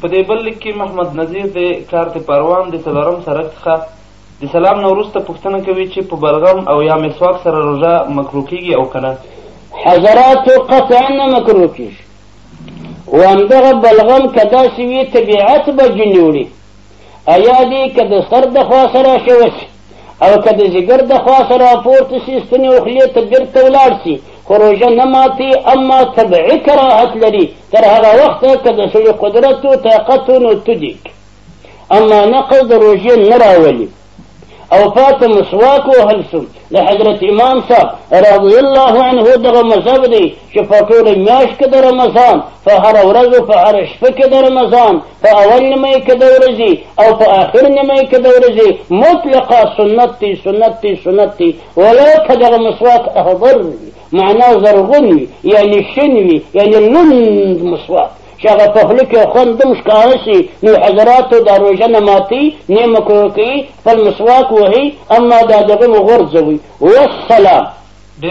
په دې بل لیک کې محمد نذیر د کارت پروان د څلورم سرک څخه د سلام نه وروسته پوښتنه کوي چې په بلغم او یا مسواک سره روژه مکروه کېږي او که نه حضراتو قطعا نه مکروه کېږي او همدغه بلغم که داسې وي طبیعت به جنې وړي ایا دې که د سر د خوا سره شوه شي او که د ځیګر د خوا سره راپورته شي ستنې او خولې ته بېرته ولاړ شي خو روژه نه ماتي اما طبعي کراهت لري تر هغه وخته که د سړي قدرت و طاقت و نو تدیک اما نقل د روژې نه راولي او پاته مسواک وهل سو د حضرت امام صاحب رضی الله عنه دغه مذهب دی چې په ټوله میاشت کې د رمضان په هره ورځ او په هره شپه کې د رمضان په اول نیمه کې د ورځې او په آخر نیمه کې د ورځې مطلقا سنت دی سنت دی سنت دی ولا که دغه مسواک احضر وي معنا زرغون وي یعنې شین وي یعنې لوند مسواک چې هغه په خوله کې خوند هم ښکاره شي نو حضراتو دا روژه نه ماتي نیمه کوي خپل مسواک وهي اما دا دغه مو غورځوي والسلام